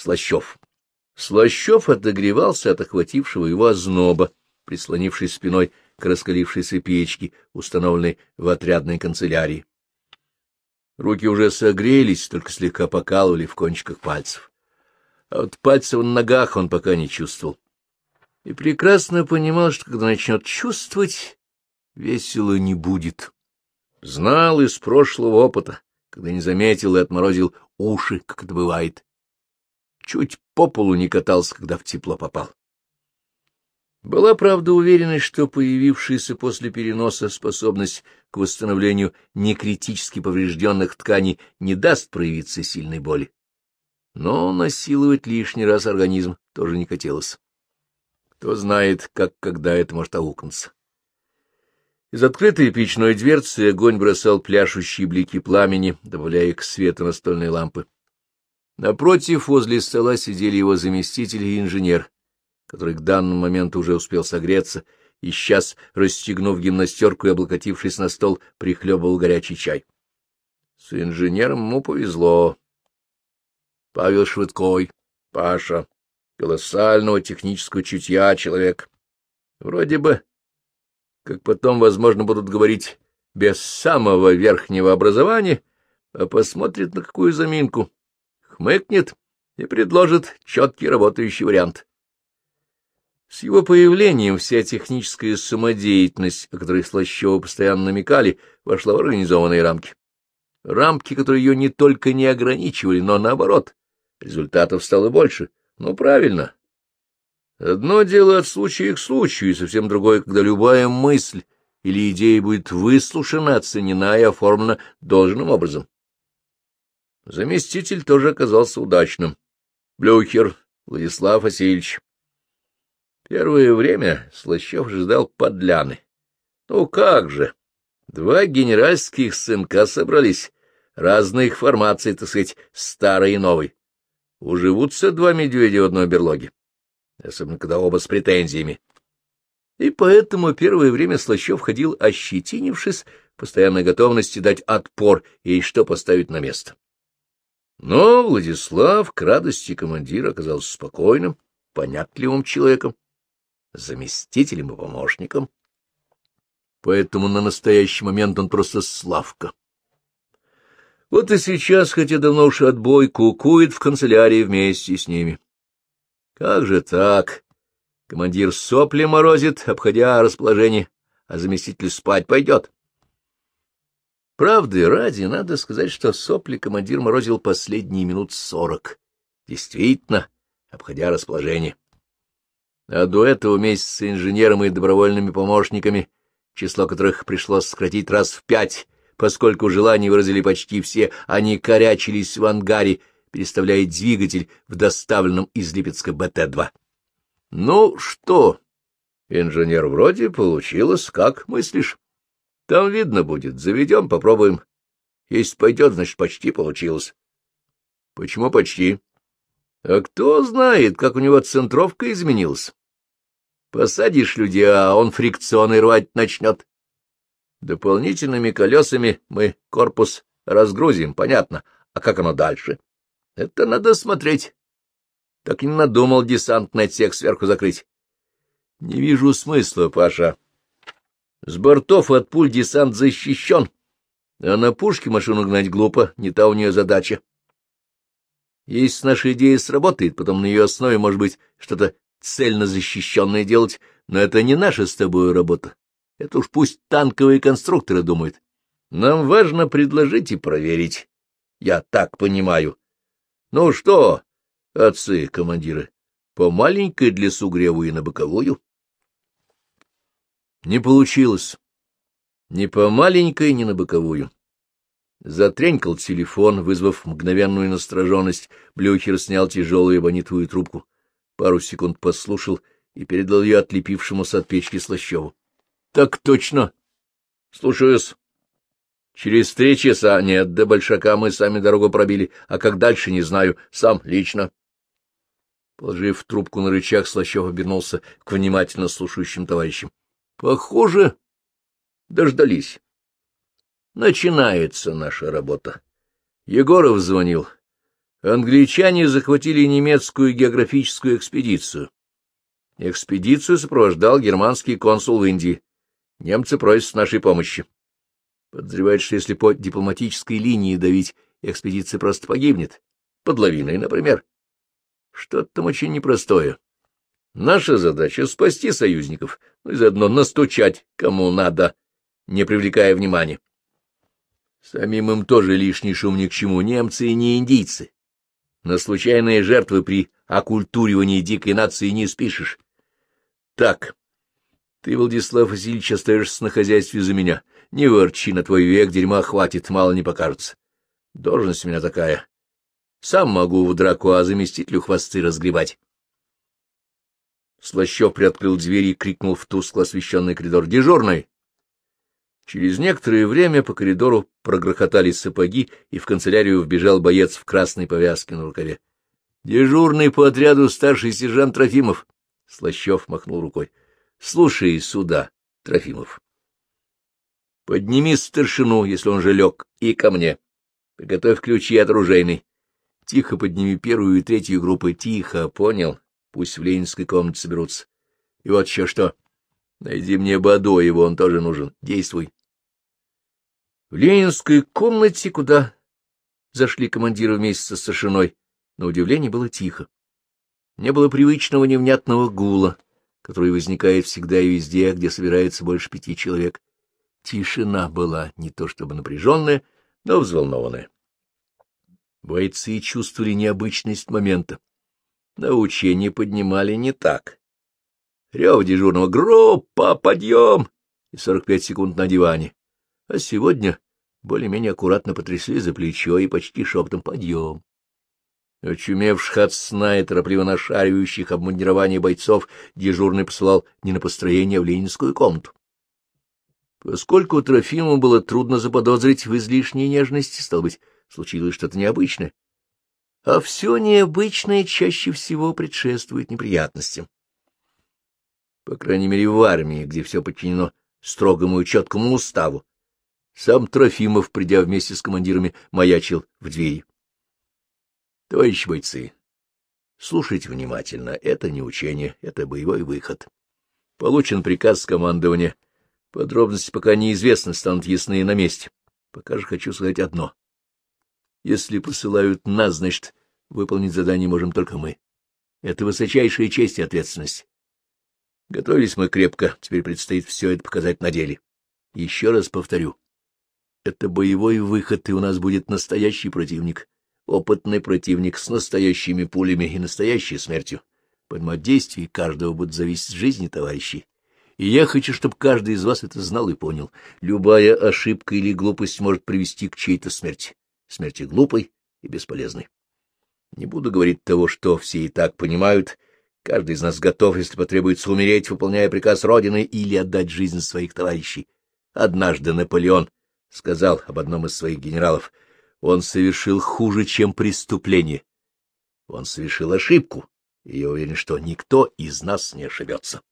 Слащев. Слащев отогревался от охватившего его озноба, прислонившись спиной к раскалившейся печке, установленной в отрядной канцелярии. Руки уже согрелись, только слегка покалывали в кончиках пальцев. А вот пальцев на ногах он пока не чувствовал. И прекрасно понимал, что когда начнет чувствовать, весело не будет. Знал из прошлого опыта, когда не заметил и отморозил уши, как это бывает. Чуть по полу не катался, когда в тепло попал. Была, правда, уверенность, что появившаяся после переноса способность к восстановлению некритически поврежденных тканей не даст проявиться сильной боли. Но насиловать лишний раз организм тоже не хотелось. Кто знает, как когда это может аукнуться. Из открытой печной дверцы огонь бросал пляшущие блики пламени, добавляя к свету настольной лампы. Напротив, возле стола сидели его заместитель и инженер, который к данному моменту уже успел согреться и сейчас, расстегнув гимнастерку и облокотившись на стол, прихлебывал горячий чай. С инженером ему повезло. Павел Швыдкой, Паша, колоссального технического чутья человек. Вроде бы как потом, возможно, будут говорить, без самого верхнего образования, а посмотрит на какую заминку, хмыкнет и предложит четкий работающий вариант. С его появлением вся техническая самодеятельность, о которой Слащева постоянно намекали, вошла в организованные рамки. Рамки, которые ее не только не ограничивали, но наоборот, результатов стало больше. Ну, правильно, Одно дело от случая к случаю, и совсем другое, когда любая мысль или идея будет выслушана, оценена и оформлена должным образом. Заместитель тоже оказался удачным. Блюхер Владислав Васильевич. Первое время Слащев ждал подляны. Ну как же, два генеральских сынка собрались, разных формаций, так сказать, старой и новой. Уживутся два медведя в одной берлоге особенно когда оба с претензиями. И поэтому первое время Слащев ходил, ощетинившись, постоянной готовности дать отпор и что поставить на место. Но Владислав, к радости командира, оказался спокойным, понятливым человеком, заместителем и помощником. Поэтому на настоящий момент он просто Славка. Вот и сейчас, хотя давно уж отбой, кукует в канцелярии вместе с ними. Как же так? Командир сопли морозит, обходя расположение, а заместитель спать пойдет. Правды ради, надо сказать, что сопли командир морозил последние минут сорок. Действительно, обходя расположение. А до этого вместе с инженером и добровольными помощниками, число которых пришлось сократить раз в пять, поскольку желание выразили почти все, они корячились в ангаре, переставляет двигатель в доставленном из Липецка БТ-2. — Ну что, инженер, вроде получилось, как мыслишь? Там видно будет, заведем, попробуем. Если пойдет, значит, почти получилось. — Почему почти? — А кто знает, как у него центровка изменилась. Посадишь людей, а он фрикционы рвать начнет. Дополнительными колесами мы корпус разгрузим, понятно. А как оно дальше? — это надо смотреть. Так не надумал десантный отсек сверху закрыть. Не вижу смысла, Паша. С бортов от пуль десант защищен, а на пушке машину гнать глупо, не та у нее задача. Если наша идея сработает, потом на ее основе, может быть, что-то цельно защищенное делать, но это не наша с тобой работа. Это уж пусть танковые конструкторы думают. Нам важно предложить и проверить. Я так понимаю. Ну что, отцы, командиры, по маленькой для сугреву и на боковую? Не получилось. Ни по маленькой, ни на боковую. Затренькал телефон, вызвав мгновенную настороженность. Блюхер снял тяжелую абонитовую трубку. Пару секунд послушал и передал ее отлепившемуся от печки Слащеву. — Так точно. — Слушаюсь. Через три часа нет, до Большака мы сами дорогу пробили, а как дальше, не знаю, сам лично. Положив трубку на рычаг, Слащев обернулся к внимательно слушающим товарищам. — Похоже, дождались. Начинается наша работа. Егоров звонил. Англичане захватили немецкую географическую экспедицию. Экспедицию сопровождал германский консул в Индии. Немцы просят нашей помощи. Подозревают, что если по дипломатической линии давить, экспедиция просто погибнет. Под лавиной, например. Что-то там очень непростое. Наша задача — спасти союзников, ну и заодно настучать, кому надо, не привлекая внимания. Самим им тоже лишний шум ни к чему, немцы и не индийцы. На случайные жертвы при оккультуривании дикой нации не спишешь. Так, ты, Владислав Васильевич, остаешься на хозяйстве за меня. Не ворчи, на твой век дерьма хватит, мало не покажется. Должность у меня такая. Сам могу в драку, а заместителю хвосты разгребать. Слащев приоткрыл дверь и крикнул в тускло освещенный коридор. «Дежурный!» Через некоторое время по коридору прогрохотали сапоги, и в канцелярию вбежал боец в красной повязке на рукаве. — Дежурный по отряду старший сержант Трофимов. Слащев махнул рукой. — Слушай сюда, Трофимов. Подними старшину, если он же лег, и ко мне. Приготовь ключи от оружейной. Тихо подними первую и третью группы. Тихо, понял? Пусть в ленинской комнате соберутся. И вот еще что. Найди мне Бадоева, он тоже нужен. Действуй. В ленинской комнате, куда зашли командиры вместе со старшиной, на удивление было тихо. Не было привычного невнятного гула, который возникает всегда и везде, где собирается больше пяти человек. Тишина была не то чтобы напряженная, но взволнованная. Бойцы чувствовали необычность момента. На учение поднимали не так. Рев дежурного «Группа! Подъем!» и сорок пять секунд на диване. А сегодня более-менее аккуратно потрясли за плечо и почти шептом «Подъем!». Очумевших от сна и торопливо нашаривающих обмундирование бойцов дежурный посылал не на построение, а в ленинскую комнату. Поскольку Трофиму было трудно заподозрить в излишней нежности, стало быть, случилось что-то необычное. А все необычное чаще всего предшествует неприятностям. По крайней мере, в армии, где все подчинено строгому и четкому уставу. Сам Трофимов, придя вместе с командирами, маячил в двери. Товарищи бойцы, слушайте внимательно, это не учение, это боевой выход. Получен приказ командования — Подробности пока неизвестны, станут ясны на месте. Пока же хочу сказать одно. Если посылают нас, значит, выполнить задание можем только мы. Это высочайшая честь и ответственность. Готовились мы крепко, теперь предстоит все это показать на деле. Еще раз повторю. Это боевой выход, и у нас будет настоящий противник. Опытный противник с настоящими пулями и настоящей смертью. Поэтому от действий каждого будет зависеть жизни товарищей. И я хочу, чтобы каждый из вас это знал и понял. Любая ошибка или глупость может привести к чьей-то смерти. Смерти глупой и бесполезной. Не буду говорить того, что все и так понимают. Каждый из нас готов, если потребуется умереть, выполняя приказ Родины, или отдать жизнь своих товарищей. Однажды Наполеон сказал об одном из своих генералов. Он совершил хуже, чем преступление. Он совершил ошибку, и я уверен, что никто из нас не ошибется.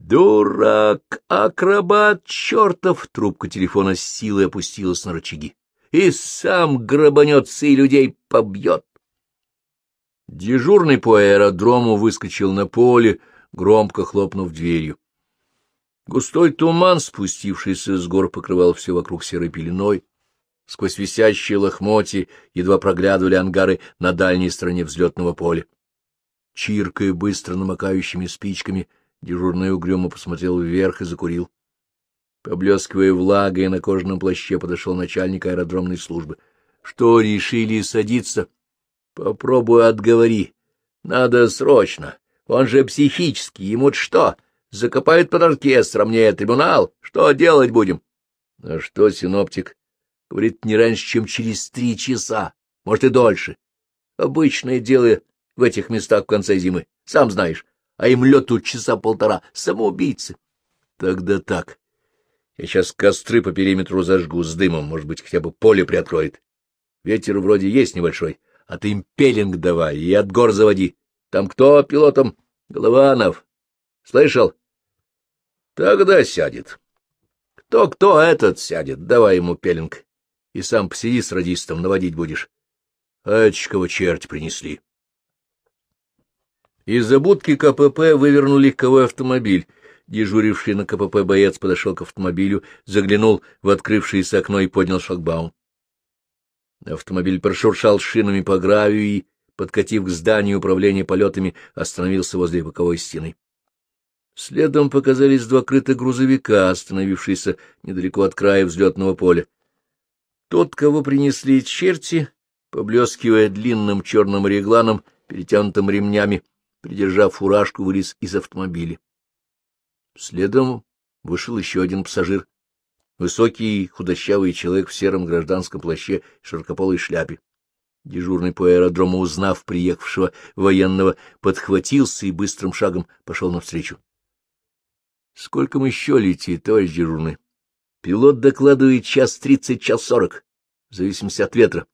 «Дурак! Акробат чертов!» Трубка телефона с силой опустилась на рычаги. «И сам грабанется и людей побьет!» Дежурный по аэродрому выскочил на поле, громко хлопнув дверью. Густой туман, спустившийся с гор, покрывал все вокруг серой пеленой. Сквозь висящие лохмотья едва проглядывали ангары на дальней стороне взлетного поля. Чиркая быстро намокающими спичками, Дежурный угрюмо посмотрел вверх и закурил. Поблескивая влагой, на кожаном плаще подошел начальник аэродромной службы. — Что, решили садиться? — Попробуй отговори. Надо срочно. Он же психический. Ему что? Закопают под оркестр, а мне трибунал. Что делать будем? — А что, синоптик? — Говорит, не раньше, чем через три часа. Может, и дольше. Обычное дело в этих местах в конце зимы. Сам знаешь а им лед тут часа полтора. Самоубийцы. Тогда так. Я сейчас костры по периметру зажгу с дымом, может быть, хотя бы поле приоткроет. Ветер вроде есть небольшой, а ты им пелинг давай и от гор заводи. Там кто пилотом? Голованов. Слышал? Тогда сядет. Кто-кто этот сядет, давай ему пелинг. И сам посиди с радистом, наводить будешь. А кого черти принесли. Из-за будки КПП вывернули легковой автомобиль. Дежуривший на КПП боец подошел к автомобилю, заглянул в открывшееся окно и поднял шлагбаум. Автомобиль прошуршал шинами по гравию и, подкатив к зданию управления полетами, остановился возле боковой стены. Следом показались два крытых грузовика, остановившиеся недалеко от края взлетного поля. Тот, кого принесли черти, поблескивая длинным черным регланом, перетянутым ремнями, придержав фуражку, вылез из автомобиля. Следом вышел еще один пассажир. Высокий, худощавый человек в сером гражданском плаще и широкополой шляпе. Дежурный по аэродрому, узнав приехавшего военного, подхватился и быстрым шагом пошел навстречу. — Сколько мы еще летит, товарищ дежурный? Пилот докладывает час тридцать, час сорок, в зависимости от ветра.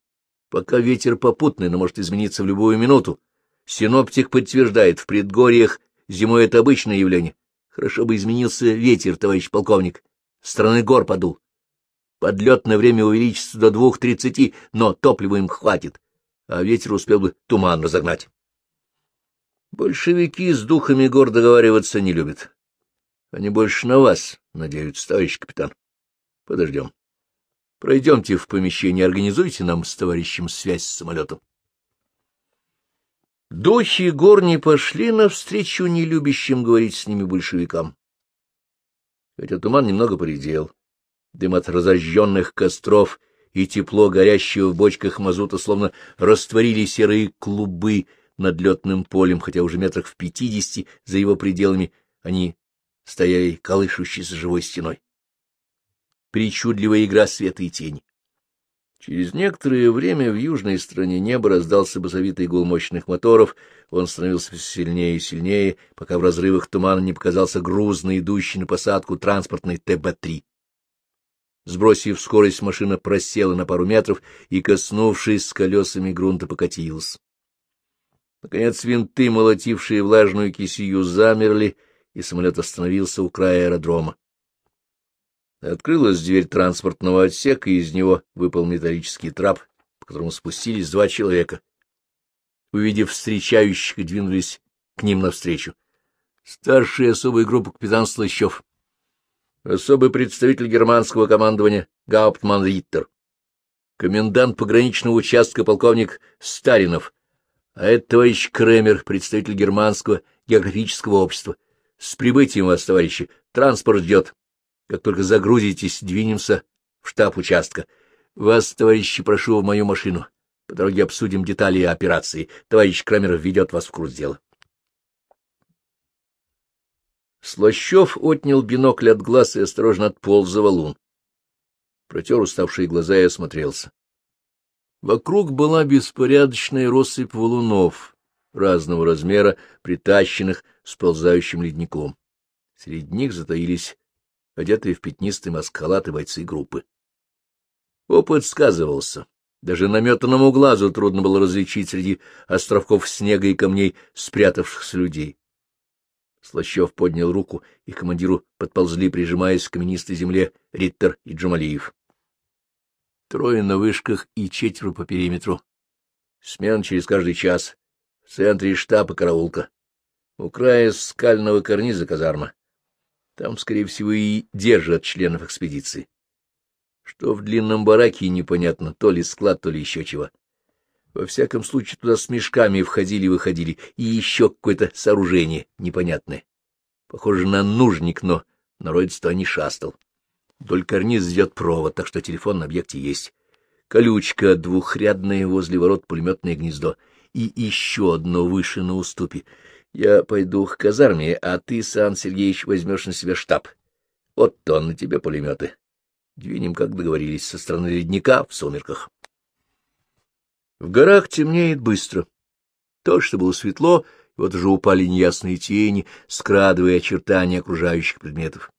Пока ветер попутный, но может измениться в любую минуту. Синоптик подтверждает, в предгорьях зимой это обычное явление. Хорошо бы изменился ветер, товарищ полковник. Страны гор подул. Подлетное время увеличится до двух тридцати, но топлива им хватит, а ветер успел бы туман разогнать. Большевики с духами гор договариваться не любят. Они больше на вас надеются, товарищ капитан. Подождем. Пройдемте в помещение, организуйте нам с товарищем связь с самолетом. Духи гор не пошли навстречу нелюбящим говорить с ними большевикам. Хотя туман немного поредел. Дым от разожженных костров и тепло горящего в бочках мазута словно растворили серые клубы над летным полем, хотя уже метрах в пятидесяти за его пределами они стояли колышущейся живой стеной. Причудливая игра света и тени. Через некоторое время в южной стране неба раздался басовитый гул мощных моторов, он становился все сильнее и сильнее, пока в разрывах тумана не показался грузно идущий на посадку транспортный ТБ-3. Сбросив скорость, машина просела на пару метров и, коснувшись с колесами грунта, покатилась. Наконец винты, молотившие влажную кисию, замерли, и самолет остановился у края аэродрома. Открылась дверь транспортного отсека, и из него выпал металлический трап, по которому спустились два человека. Увидев встречающих, двинулись к ним навстречу. Старший особой группы капитан Слащев. Особый представитель германского командования Гауптман Риттер. Комендант пограничного участка полковник Старинов. А это товарищ Кремер, представитель германского географического общества. С прибытием вас, товарищи, транспорт ждет. Как только загрузитесь, двинемся в штаб участка. Вас, товарищи, прошу в мою машину. По дороге обсудим детали операции. Товарищ Крамер ведет вас в курс дела. Слащев отнял бинокль от глаз и осторожно отполз за валун. Протер уставшие глаза и осмотрелся. Вокруг была беспорядочная россыпь валунов разного размера, притащенных сползающим ледником. Среди них затаились одетые в пятнистый маскалат бойцы группы. Опыт сказывался. Даже наметанному глазу трудно было различить среди островков снега и камней спрятавшихся людей. Слащев поднял руку, и командиру подползли, прижимаясь к каменистой земле, Риттер и Джумалиев. Трое на вышках и четверо по периметру. Смен через каждый час. В центре штаба караулка. У края скального карниза казарма. Там, скорее всего, и держат членов экспедиции. Что в длинном бараке непонятно, то ли склад, то ли еще чего. Во всяком случае, туда с мешками входили и выходили, и еще какое-то сооружение непонятное. Похоже на нужник, но народец-то не шастал. Вдоль карниз идет провод, так что телефон на объекте есть. Колючка двухрядная возле ворот пулеметное гнездо. И еще одно выше на уступе. Я пойду к казарме, а ты, Сан Сергеевич, возьмешь на себя штаб. Вот он на тебе пулеметы. Двинем, как договорились, со стороны ледника в сумерках. В горах темнеет быстро. То, что было светло, вот уже упали неясные тени, скрадывая очертания окружающих предметов.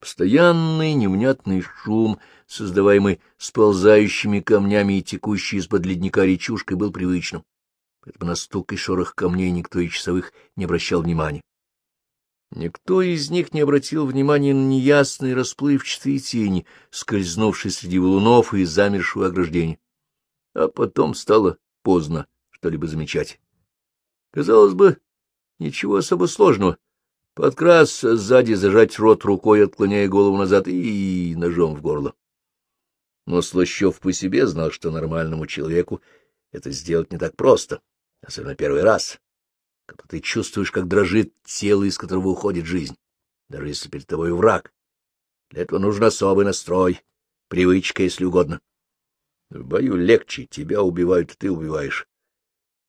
Постоянный невнятный шум, создаваемый сползающими камнями и текущей из-под ледника речушкой, был привычным поэтому на стук и шорох камней никто из часовых не обращал внимания. Никто из них не обратил внимания на неясные расплывчатые тени, скользнувшие среди валунов и замершего ограждения. А потом стало поздно что-либо замечать. Казалось бы, ничего особо сложного. Подкрасться сзади, зажать рот рукой, отклоняя голову назад и ножом в горло. Но Слащев по себе знал, что нормальному человеку это сделать не так просто, особенно первый раз, когда ты чувствуешь, как дрожит тело, из которого уходит жизнь, даже если перед тобой враг. Для этого нужен особый настрой, привычка, если угодно. В бою легче, тебя убивают, ты убиваешь.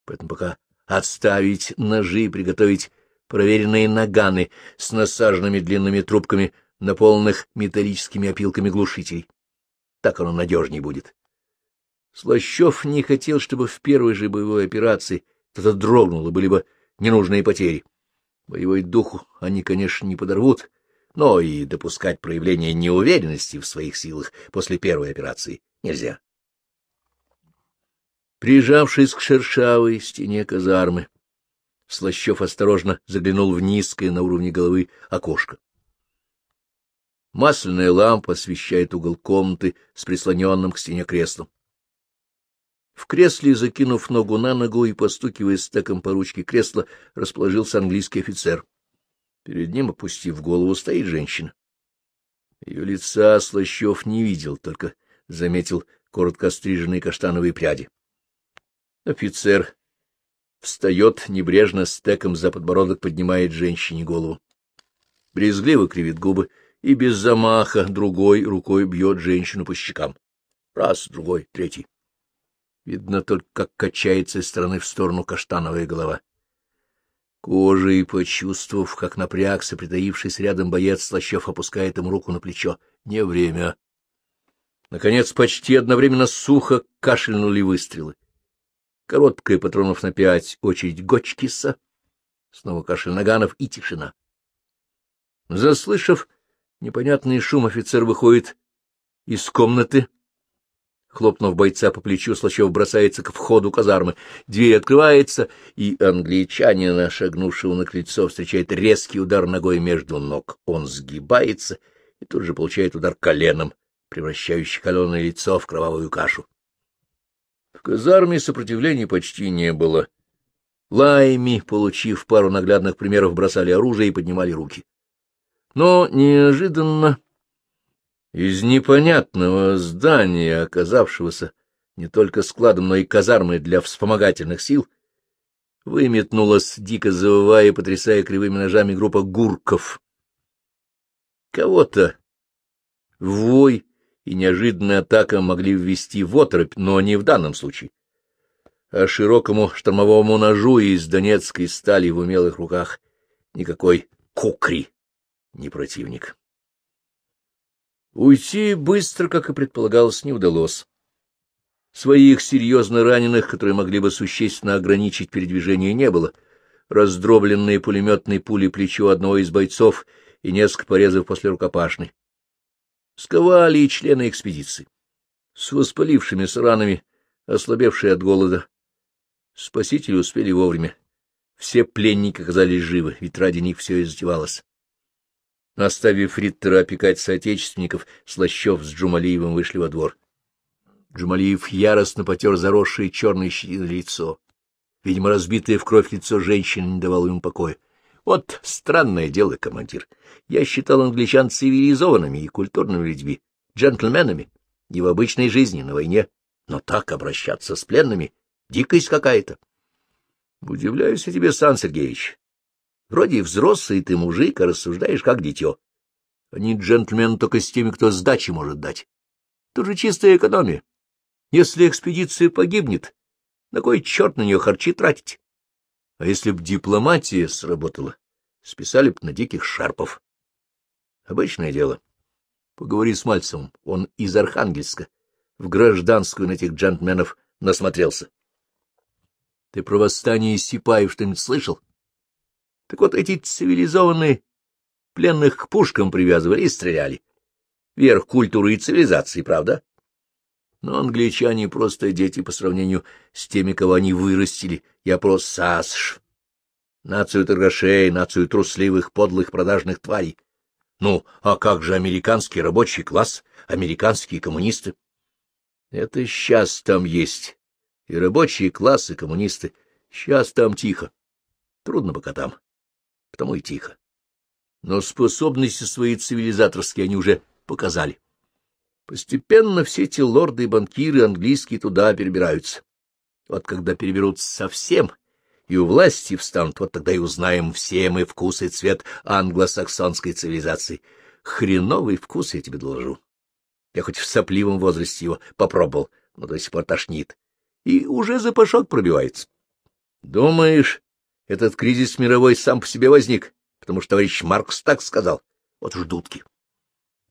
Поэтому пока отставить ножи и приготовить проверенные наганы с насаженными длинными трубками, наполненных металлическими опилками глушителей. Так оно надежней будет. Слащев не хотел, чтобы в первой же боевой операции кто-то дрогнул, и были бы ненужные потери. Боевой дух они, конечно, не подорвут, но и допускать проявление неуверенности в своих силах после первой операции нельзя. Прижавшись к шершавой стене казармы, Слащев осторожно заглянул в низкое на уровне головы окошко. Масляная лампа освещает угол комнаты с прислоненным к стене креслом. В кресле, закинув ногу на ногу и постукивая стеком по ручке кресла, расположился английский офицер. Перед ним, опустив голову, стоит женщина. Ее лица Слащев не видел, только заметил коротко стриженные каштановые пряди. Офицер Встает, небрежно, стеком за подбородок поднимает женщине голову. Брезгливо кривит губы и без замаха другой рукой бьет женщину по щекам. Раз, другой, третий. Видно только, как качается из стороны в сторону каштановая голова. Кожей, почувствовав, как напрягся притаившийся рядом боец, Слащев опускает ему руку на плечо. Не время. Наконец, почти одновременно сухо кашельнули выстрелы. Короткая патронов на пять очередь Гочкиса, снова кашель Наганов и тишина. Заслышав непонятный шум, офицер выходит из комнаты. Хлопнув бойца по плечу, Слащев бросается к входу казармы. Дверь открывается, и англичанина, шагнувшего на крыльцо, встречает резкий удар ногой между ног. Он сгибается и тут же получает удар коленом, превращающий каленое лицо в кровавую кашу. В казарме сопротивления почти не было. Лайми, получив пару наглядных примеров, бросали оружие и поднимали руки. Но неожиданно из непонятного здания, оказавшегося не только складом, но и казармой для вспомогательных сил, выметнулась, дико завывая и потрясая кривыми ножами группа гурков. Кого-то вой и неожиданная атака могли ввести в оторопь, но не в данном случае. А широкому штормовому ножу из донецкой стали в умелых руках никакой кукри не противник. Уйти быстро, как и предполагалось, не удалось. Своих серьезно раненых, которые могли бы существенно ограничить передвижение, не было. Раздробленные пулеметной пули плечо одного из бойцов и несколько порезов после рукопашной сковали и члены экспедиции, с воспалившимися ранами, ослабевшие от голода. Спасители успели вовремя. Все пленники оказались живы, ведь ради них все и. Оставив Риттера опекать соотечественников, Слащев с Джумалиевым вышли во двор. Джумалиев яростно потер заросшее черное лицо. Видимо, разбитое в кровь лицо женщины не давало ему покоя. Вот странное дело, командир. Я считал англичан цивилизованными и культурными людьми, джентльменами, не в обычной жизни, на войне. Но так обращаться с пленными — дикость какая-то. Удивляюсь я тебе, Сан Сергеевич. Вроде взрослый ты мужик, а рассуждаешь как дитё. Они джентльмены только с теми, кто сдачи может дать. Тут же чистая экономия. Если экспедиция погибнет, на кой черт на нее харчи тратить? А если б дипломатия сработала, списали б на диких шарпов. Обычное дело. Поговори с Мальцевым, он из Архангельска. В гражданскую на этих джентльменов насмотрелся. Ты про восстание Сипаев что-нибудь слышал? Так вот эти цивилизованные пленных к пушкам привязывали и стреляли. Верх культуры и цивилизации, правда? Но англичане просто дети по сравнению с теми, кого они вырастили. Я про САСШ. Нацию торгашей, нацию трусливых, подлых, продажных тварей. Ну, а как же американский рабочий класс, американские коммунисты? Это сейчас там есть. И рабочие классы, коммунисты. Сейчас там тихо. Трудно пока там. Потому и тихо. Но способности свои цивилизаторские они уже показали. Постепенно все эти лорды и банкиры английские туда перебираются. Вот когда переберутся совсем и у власти встанут, вот тогда и узнаем все мы вкус и цвет англосаксонской цивилизации. Хреновый вкус, я тебе доложу. Я хоть в сопливом возрасте его попробовал, но до сих пор тошнит. И уже запашок пробивается. Думаешь, этот кризис мировой сам по себе возник, потому что товарищ Маркс так сказал? Вот уж дудки.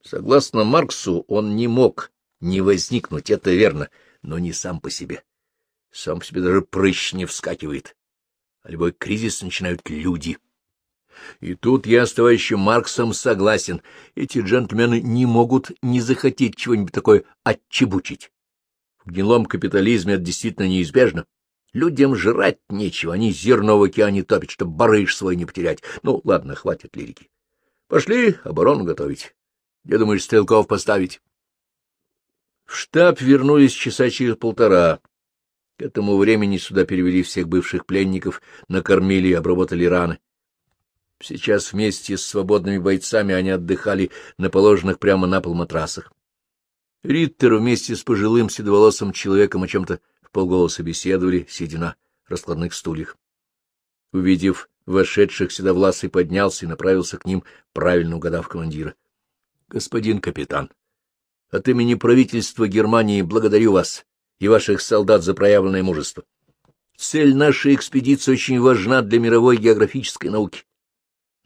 Согласно Марксу, он не мог не возникнуть, это верно, но не сам по себе. Сам по себе даже прыщ не вскакивает. А любой кризис начинают люди. И тут я с товарищем Марксом согласен. Эти джентльмены не могут не захотеть чего-нибудь такое отчебучить. В гнилом капитализме это действительно неизбежно. Людям жрать нечего, они зерно в океане топят, чтобы барыш свой не потерять. Ну, ладно, хватит лирики. Пошли оборону готовить. Где думаешь, стрелков поставить? В штаб вернулись часа через полтора. К этому времени сюда перевели всех бывших пленников, накормили и обработали раны. Сейчас вместе с свободными бойцами они отдыхали на положенных прямо на пол матрасах. Риттер вместе с пожилым седоволосым человеком о чем-то полголоса беседовали, сидя на раскладных стульях. Увидев вошедших, седовласый поднялся и направился к ним, правильно угадав командира. — Господин капитан, от имени правительства Германии благодарю вас и ваших солдат за проявленное мужество. Цель нашей экспедиции очень важна для мировой географической науки.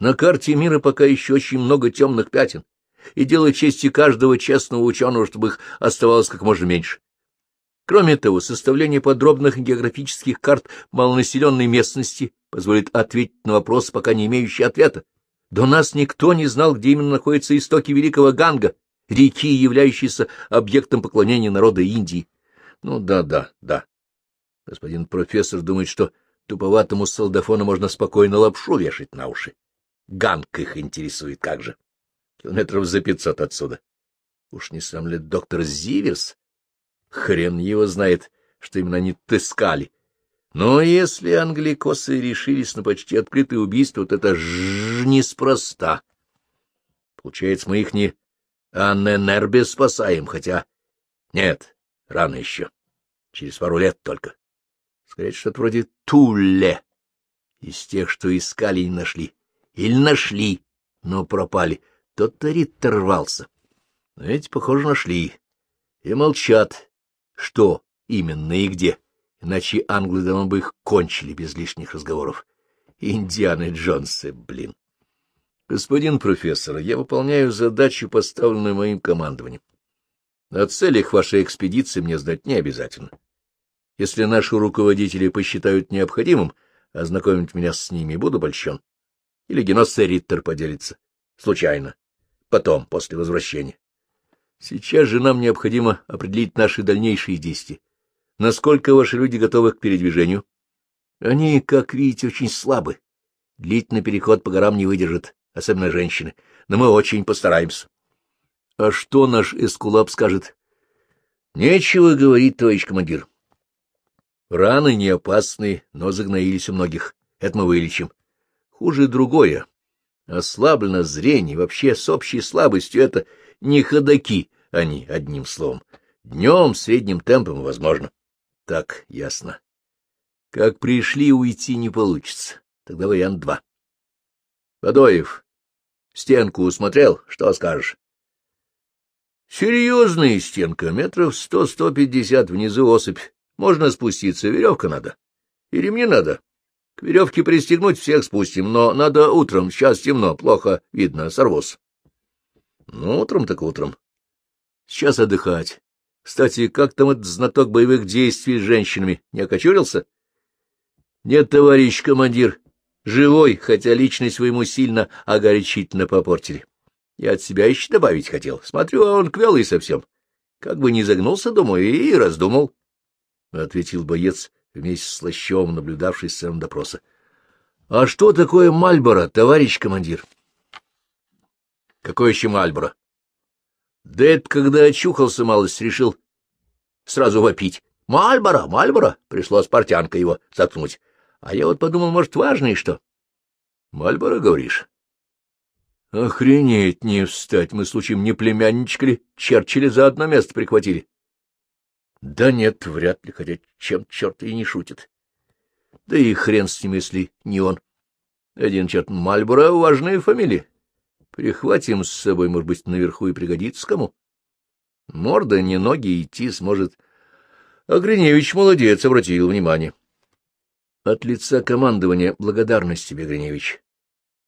На карте мира пока еще очень много темных пятен, и дело чести каждого честного ученого, чтобы их оставалось как можно меньше. Кроме того, составление подробных географических карт малонаселенной местности позволит ответить на вопрос, пока не имеющий ответа. До нас никто не знал, где именно находятся истоки Великого Ганга, реки, являющейся объектом поклонения народа Индии. Ну да, да, да. Господин профессор думает, что туповатому солдафону можно спокойно лапшу вешать на уши. Ганг их интересует как же. Километров за пятьсот отсюда. Уж не сам ли доктор Зиверс? Хрен его знает, что именно они тыскали. Но если англикосы решились на почти открытое убийство, то это ж неспроста. Получается, мы их не Анненербе спасаем, хотя... Нет, Рано еще. Через пару лет только. Сказать, что-то вроде Тулле. Из тех, что искали не нашли. Или нашли, но пропали. Тот-то рвался. Но эти, похоже, нашли. И молчат, что именно и где. Иначе англы давно бы их кончили без лишних разговоров. Индианы Джонсы, блин. Господин профессор, я выполняю задачу, поставленную моим командованием. О целях вашей экспедиции мне знать не обязательно. Если наши руководители посчитают необходимым ознакомить меня с ними, буду польщен. Или Геноссе Риттер поделится. Случайно. Потом, после возвращения. Сейчас же нам необходимо определить наши дальнейшие действия. Насколько ваши люди готовы к передвижению? Они, как видите, очень слабы. Длительный переход по горам не выдержат, особенно женщины, но мы очень постараемся. А что наш эскулап скажет? Нечего говорить, товарищ командир. Раны не опасны, но загноились у многих. Это мы вылечим. Хуже другое. Ослаблено зрение, вообще с общей слабостью это не ходаки они, одним словом. Днем средним темпом возможно. Так, ясно. Как пришли, уйти не получится. Тогда вариант два. Бадоев, стенку усмотрел, что скажешь? Серьезная стенка, метров сто-сто пятьдесят, внизу осыпь. Можно спуститься, веревка надо. И ремни надо. К веревке пристегнуть всех спустим, но надо утром, сейчас темно, плохо видно, сорвусь. Ну, утром так утром. Сейчас отдыхать. Кстати, как там этот знаток боевых действий с женщинами? Не окочурился? Нет, товарищ командир. Живой, хотя личность своему сильно огорчительно попортили. Я от себя еще добавить хотел. Смотрю, а он квелый совсем. Как бы не загнулся, думаю, и раздумал. — ответил боец, вместе с Слащевым, наблюдавший сцену допроса. — А что такое Мальборо, товарищ командир? — Какое еще Мальборо? — это когда очухался малость, решил сразу вопить. Мальборо, Мальборо, пришлось портянка его заткнуть. А я вот подумал, может, важно что? Мальборо, говоришь? Охренеть не встать, мы случаем не племянничка ли Черчилля за одно место прихватили. Да нет, вряд ли, хотя чем черт и не шутит. Да и хрен с ним, если не он. Один черт Мальборо — важная фамилия. Прихватим с собой, может быть, наверху и пригодится кому. Морда не ноги идти сможет. А Гриневич молодец, обратил внимание. От лица командования благодарность тебе, Гриневич,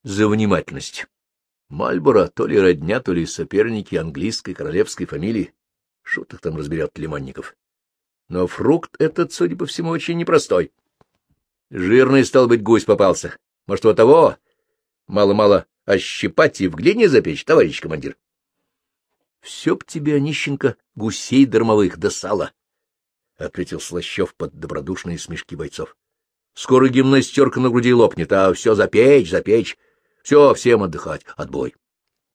за внимательность. Мальборо то ли родня, то ли соперники английской королевской фамилии. Шуток там разберет Лиманников. Но фрукт этот, судя по всему, очень непростой. Жирный, стал быть, гусь попался. Может, вот того? Мало-мало ощипать и в глине запечь, товарищ командир. Все б тебе, Онищенко, гусей дармовых до сала, — ответил Слащев под добродушные смешки бойцов. — Скоро гимнастерка на груди лопнет, а все запечь, запечь. Все, всем отдыхать, отбой.